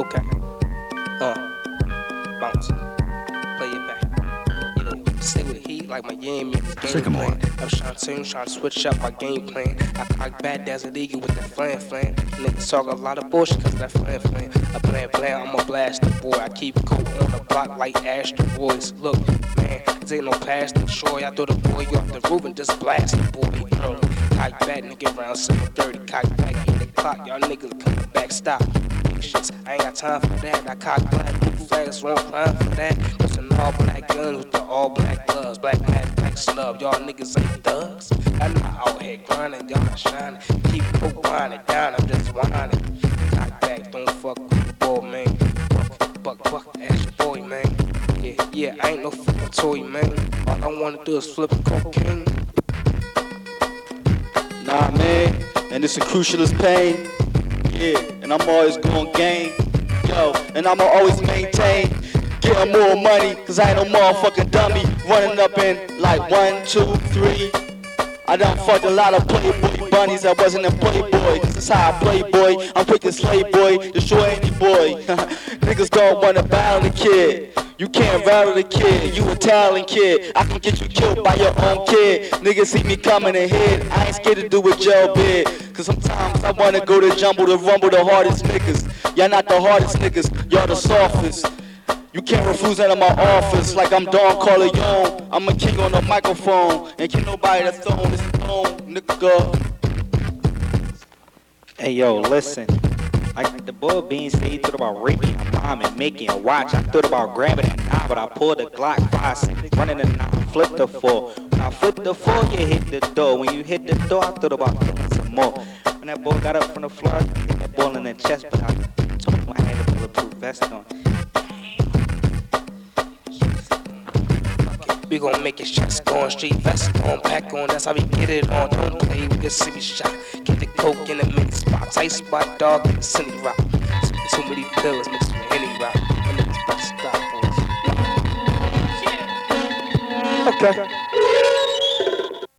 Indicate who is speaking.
Speaker 1: Okay. Uh, bounce. Play it back. You know, stay with heat like Miami. Game
Speaker 2: Sycamore.
Speaker 1: plan. I'm trying to, trying to switch up my game plan. I cock bad as a eagle with that flan flan. Niggas talk a lot of bullshit cause that flan flan. I plan plan, I'm a blast the boy. I keep cool on the block like asteroids. Look, man, this ain't no past Troy. I throw the boy off the roof and just blast the boy early. Cock bad nigga around 730. Cock back in the clock. Y'all niggas coming back, stop. I ain't got time for that. I cock black blue flags, won't climb for that. It's an all black gun with the all black gloves. Black man, black slub. Y'all niggas ain't thugs. I'm out here grinding, y'all not shining. Keep coke grinding down, I'm just whining. Cock back, don't fuck with the ball, man. Buck, buck, buck, ass boy, man. Yeah, yeah, I ain't no fucking toy, man. All I wanna do is flip cocaine.
Speaker 3: Nah, man, and it's a crucialist pain. Yeah, and I'm always gonna gain. Yo, and I'ma always maintain. Getting more money, cause I ain't no motherfucking dummy. Running up in like one, two, three. I done fucked a lot of Playboy bunnies I wasn't in Playboy. This is how I play, boy. I'm quick to slay, boy. Destroy any boy. Niggas don't wanna battle the kid. You can't rattle the kid. You a talent kid. I can get you killed by your own kid. Niggas see me coming ahead. I ain't scared to do what Joe did. Cause sometimes I wanna go to jumble to rumble the hardest niggas. Y'all not the hardest niggas. Y'all the softest. You can't refuse out of my office like I'm Don Corleone. I'm a king on the microphone, and can nobody the on is throne, nigga.
Speaker 4: Hey yo, listen. Like the boy being said, he thought about raping a mom and making a watch. I thought about grabbing a knife, but I pulled a Glock 5 6, running the knife, flipped the four. When I flipped the four, you hit the door. When you hit the door, I thought about killing some more. When that boy got up from the floor, I hit that ball in the chest, but I told him I had a bulletproof vest on.
Speaker 1: We gon' make it shots going straight vest on, pack on. That's how we get it on. Don't play with the city shot. Get the coke in the mix. Tight spot dog in the rock. Too many pills mixed with any rock. To stop boys. Okay.